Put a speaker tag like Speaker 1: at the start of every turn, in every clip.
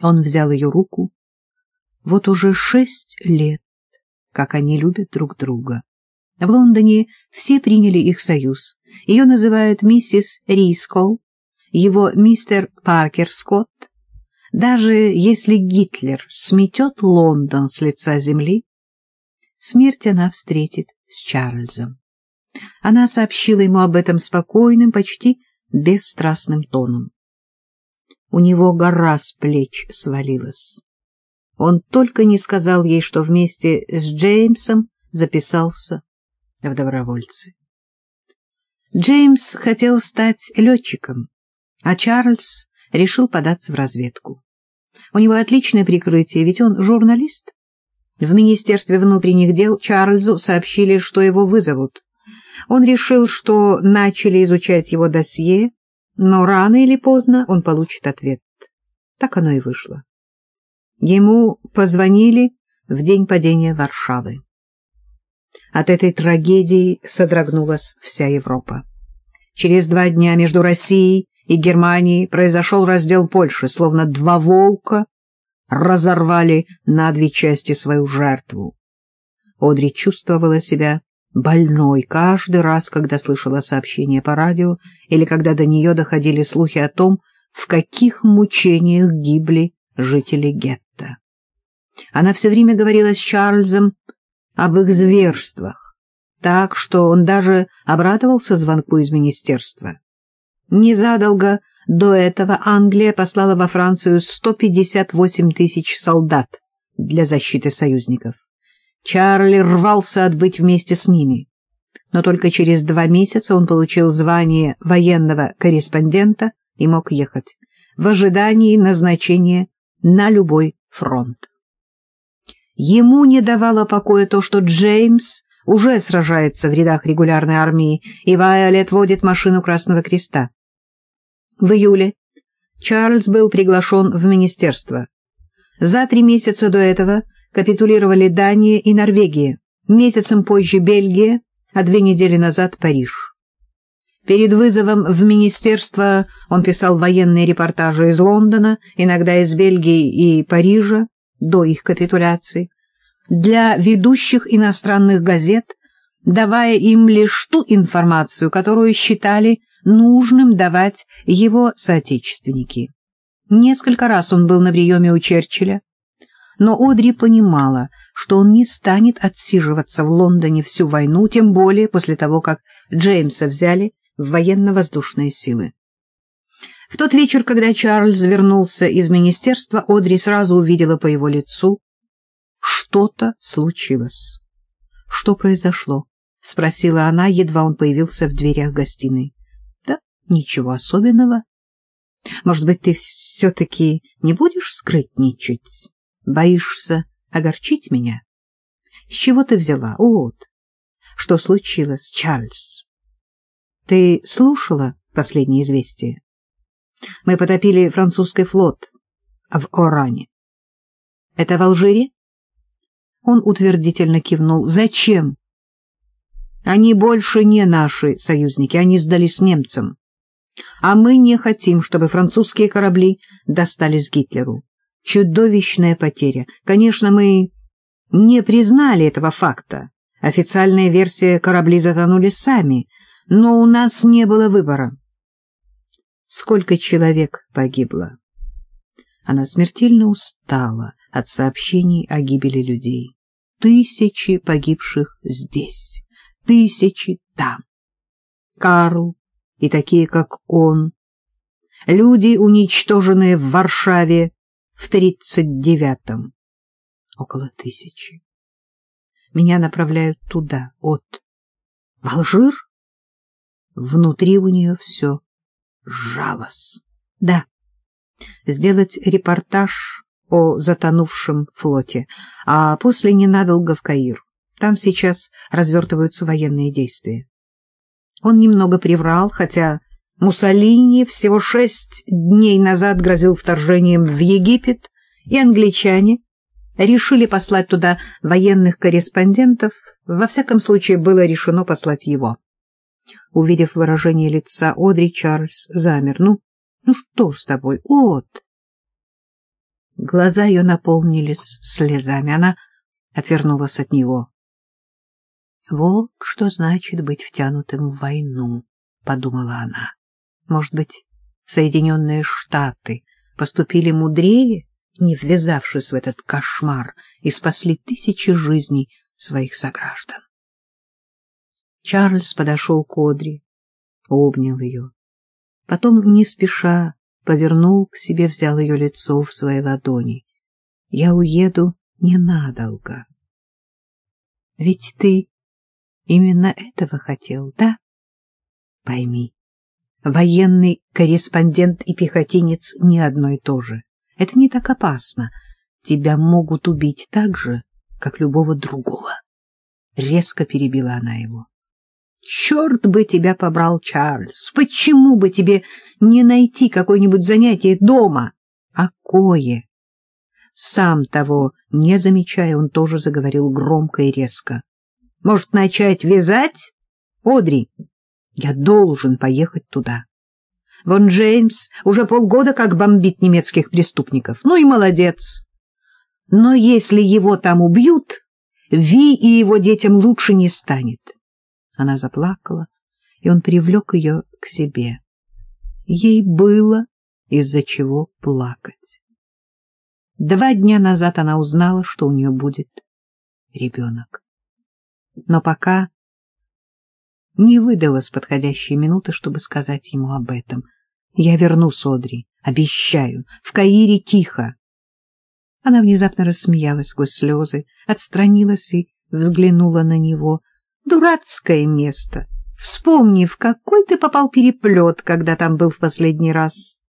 Speaker 1: Он взял ее руку. Вот уже шесть лет, как они любят друг друга. В Лондоне все приняли их союз. Ее называют миссис Рискол, его мистер Паркер Скотт. Даже если Гитлер сметет Лондон с лица земли, смерть она встретит с Чарльзом. Она сообщила ему об этом спокойным, почти бесстрастным тоном. У него гора с плеч свалилась. Он только не сказал ей, что вместе с Джеймсом записался в добровольцы. Джеймс хотел стать летчиком, а Чарльз решил податься в разведку. У него отличное прикрытие, ведь он журналист. В Министерстве внутренних дел Чарльзу сообщили, что его вызовут. Он решил, что начали изучать его досье, но рано или поздно он получит ответ. Так оно и вышло. Ему позвонили в день падения Варшавы. От этой трагедии содрогнулась вся Европа. Через два дня между Россией и Германией произошел раздел Польши, словно два волка разорвали на две части свою жертву. Одри чувствовала себя больной каждый раз, когда слышала сообщения по радио или когда до нее доходили слухи о том, в каких мучениях гибли жители гетто. Она все время говорила с Чарльзом об их зверствах, так что он даже обрадовался звонку из министерства. Незадолго до этого Англия послала во Францию 158 тысяч солдат для защиты союзников. Чарли рвался отбыть вместе с ними, но только через два месяца он получил звание военного корреспондента и мог ехать в ожидании назначения на любой фронт. Ему не давало покоя то, что Джеймс уже сражается в рядах регулярной армии, и Вайолет водит машину Красного Креста. В июле Чарльз был приглашен в министерство. За три месяца до этого капитулировали Дания и Норвегия, месяцем позже Бельгия, а две недели назад Париж. Перед вызовом в министерство он писал военные репортажи из Лондона, иногда из Бельгии и Парижа, до их капитуляции, для ведущих иностранных газет, давая им лишь ту информацию, которую считали нужным давать его соотечественники. Несколько раз он был на приеме у Черчилля, но Одри понимала, что он не станет отсиживаться в Лондоне всю войну, тем более после того, как Джеймса взяли в военно-воздушные силы. В тот вечер, когда Чарльз вернулся из министерства, Одри сразу увидела по его лицу, что-то случилось. — Что произошло? — спросила она, едва он появился в дверях гостиной. Ничего особенного. Может быть, ты все-таки не будешь скрытничать? Боишься огорчить меня? С чего ты взяла? Вот. Что случилось, Чарльз? Ты слушала последнее известие? Мы потопили французский флот в Оране. Это в Алжире? Он утвердительно кивнул. Зачем? Они больше не наши союзники, они сдались немцам а мы не хотим, чтобы французские корабли достались Гитлеру. Чудовищная потеря. Конечно, мы не признали этого факта. Официальная версия корабли затонули сами, но у нас не было выбора. Сколько человек погибло? Она смертельно устала от сообщений о гибели людей. Тысячи погибших здесь, тысячи там. Карл, и такие, как он. Люди, уничтоженные в Варшаве в тридцать девятом. Около тысячи. Меня направляют туда, от... В Алжир? Внутри у нее все сжалось. Да, сделать репортаж о затонувшем флоте, а после ненадолго в Каир. Там сейчас развертываются военные действия. Он немного приврал, хотя Муссолини всего шесть дней назад грозил вторжением в Египет, и англичане решили послать туда военных корреспондентов, во всяком случае было решено послать его. Увидев выражение лица Одри, Чарльз замер. — Ну, ну что с тобой, Од? Глаза ее наполнились слезами. Она отвернулась от него. «Вот что значит быть втянутым в войну», — подумала она. «Может быть, Соединенные Штаты поступили мудрее, не ввязавшись в этот кошмар, и спасли тысячи жизней своих сограждан?» Чарльз подошел к Одри, обнял ее. Потом, не спеша, повернул к себе, взял ее лицо в свои ладони. — Я уеду ненадолго. — Ведь ты именно этого хотел, да? Пойми, военный корреспондент и пехотинец не одно и то же. Это не так опасно. Тебя могут убить так же, как любого другого. Резко перебила она его. Черт бы тебя побрал, Чарльз! Почему бы тебе не найти какое-нибудь занятие дома? А кое? Сам того не замечая, он тоже заговорил громко и резко. Может, начать вязать? Одри, я должен поехать туда. Вон Джеймс уже полгода как бомбит немецких преступников. Ну и молодец. Но если его там убьют, Ви и его детям лучше не станет. Она заплакала, и он привлек ее к себе. Ей было из-за чего плакать. Два дня назад она узнала, что у нее будет ребенок. Но пока не выдалась подходящей минуты, чтобы сказать ему об этом. Я вернусь, Одри, обещаю, в Каире тихо. Она внезапно рассмеялась сквозь слезы, отстранилась и взглянула на него — Дурацкое место. Вспомни, в какой ты попал переплет, когда там был в последний раз.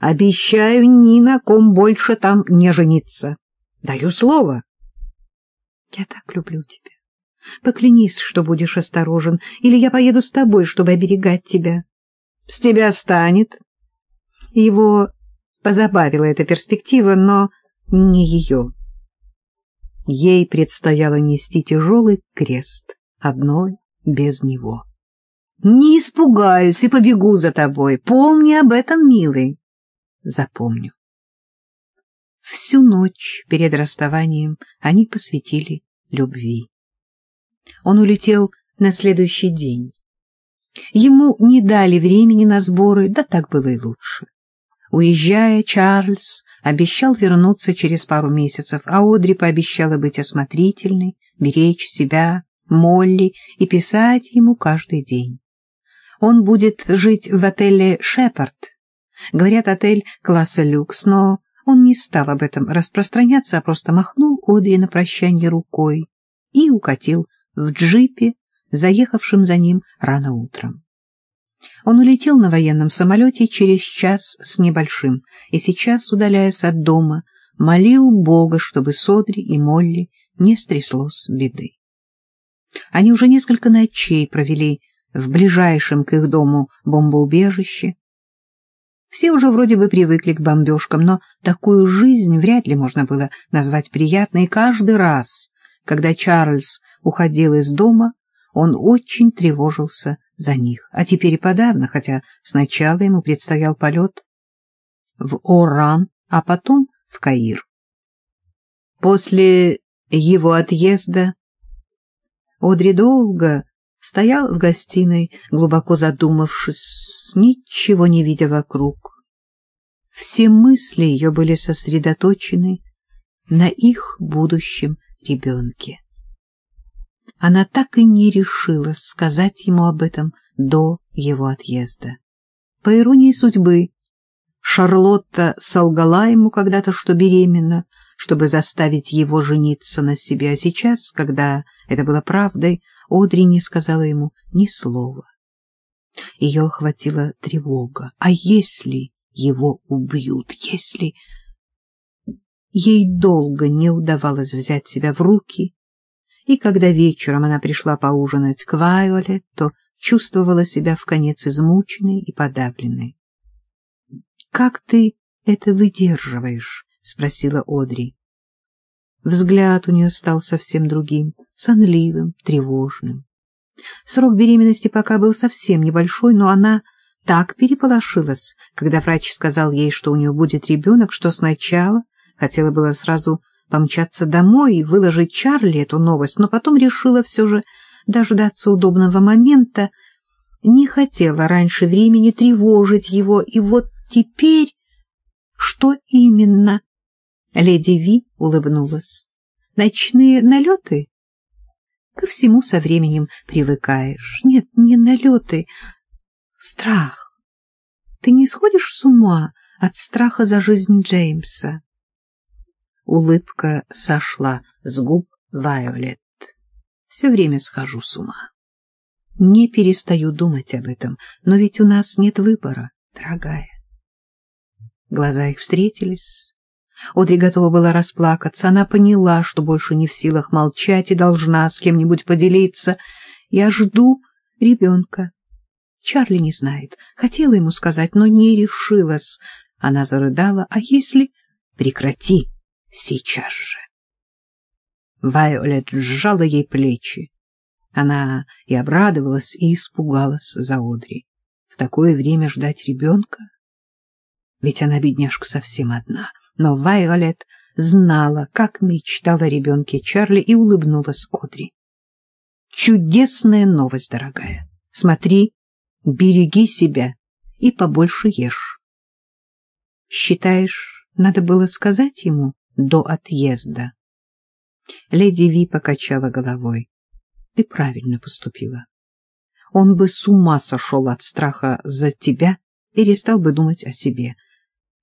Speaker 1: Обещаю ни на ком больше там не жениться. Даю слово. Я так люблю тебя. Поклянись, что будешь осторожен, или я поеду с тобой, чтобы оберегать тебя. С тебя станет. Его позабавила эта перспектива, но не ее. Ей предстояло нести тяжелый крест, одной без него. «Не испугаюсь и побегу за тобой. Помни об этом, милый». «Запомню». Всю ночь перед расставанием они посвятили любви. Он улетел на следующий день. Ему не дали времени на сборы, да так было и лучше. Уезжая, Чарльз обещал вернуться через пару месяцев, а Одри пообещала быть осмотрительной, беречь себя, Молли и писать ему каждый день. Он будет жить в отеле «Шепард». Говорят, отель класса люкс, но он не стал об этом распространяться, а просто махнул Одри на прощанье рукой и укатил в джипе, заехавшим за ним рано утром. Он улетел на военном самолете через час с небольшим, и сейчас, удаляясь от дома, молил Бога, чтобы Содри и Молли не стряслось беды. Они уже несколько ночей провели в ближайшем к их дому бомбоубежище. Все уже вроде бы привыкли к бомбежкам, но такую жизнь вряд ли можно было назвать приятной, и каждый раз, когда Чарльз уходил из дома, он очень тревожился за них, а теперь и подавно, хотя сначала ему предстоял полет в Оран, а потом в Каир. После его отъезда Одри долго стоял в гостиной, глубоко задумавшись, ничего не видя вокруг. Все мысли ее были сосредоточены на их будущем ребенке она так и не решилась сказать ему об этом до его отъезда. По иронии судьбы, Шарлотта солгала ему когда-то, что беременна, чтобы заставить его жениться на себе, а сейчас, когда это было правдой, Одри не сказала ему ни слова. Ее охватила тревога. А если его убьют, если... Ей долго не удавалось взять себя в руки, и когда вечером она пришла поужинать к Вайоле, то чувствовала себя в конец измученной и подавленной. — Как ты это выдерживаешь? — спросила Одри. Взгляд у нее стал совсем другим, сонливым, тревожным. Срок беременности пока был совсем небольшой, но она так переполошилась, когда врач сказал ей, что у нее будет ребенок, что сначала Хотела было сразу помчаться домой и выложить Чарли эту новость, но потом решила все же дождаться удобного момента, не хотела раньше времени тревожить его, и вот теперь... Что именно? Леди Ви улыбнулась. Ночные налеты? Ко всему со временем привыкаешь. Нет, не налеты. Страх. Ты не сходишь с ума от страха за жизнь Джеймса? Улыбка сошла с губ Вайолет. Все время схожу с ума. Не перестаю думать об этом, но ведь у нас нет выбора, дорогая. Глаза их встретились. Одри готова была расплакаться. Она поняла, что больше не в силах молчать и должна с кем-нибудь поделиться. Я жду ребенка. Чарли не знает. Хотела ему сказать, но не решилась. Она зарыдала. А если... Прекрати сейчас же. Вайолет сжала ей плечи. Она и обрадовалась, и испугалась за Одри. В такое время ждать ребенка? Ведь она, бедняжка, совсем одна. Но Вайолет знала, как мечтала о ребенке Чарли, и улыбнулась Одри. Чудесная новость, дорогая. Смотри, береги себя и побольше ешь. Считаешь, надо было сказать ему до отъезда? Леди Ви покачала головой. Ты правильно поступила. Он бы с ума сошел от страха за тебя перестал бы думать о себе.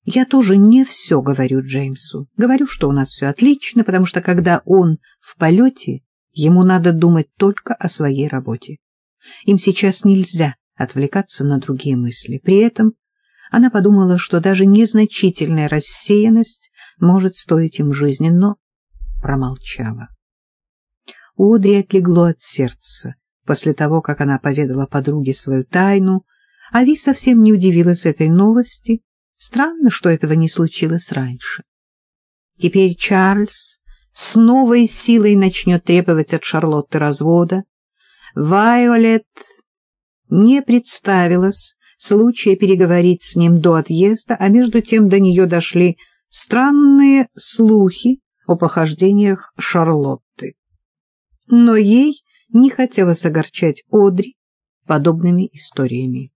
Speaker 1: Я тоже не все говорю Джеймсу. Говорю, что у нас все отлично, потому что когда он в полете, ему надо думать только о своей работе. Им сейчас нельзя отвлекаться на другие мысли. При этом она подумала, что даже незначительная рассеянность может стоить им жизни, но промолчала. У Одри отлегло от сердца после того, как она поведала подруге свою тайну, а Ви совсем не удивилась этой новости. Странно, что этого не случилось раньше. Теперь Чарльз с новой силой начнет требовать от Шарлотты развода. Вайолет не представилась случая переговорить с ним до отъезда, а между тем до нее дошли странные слухи о похождениях Шарлотты. Но ей не хотелось огорчать Одри подобными историями.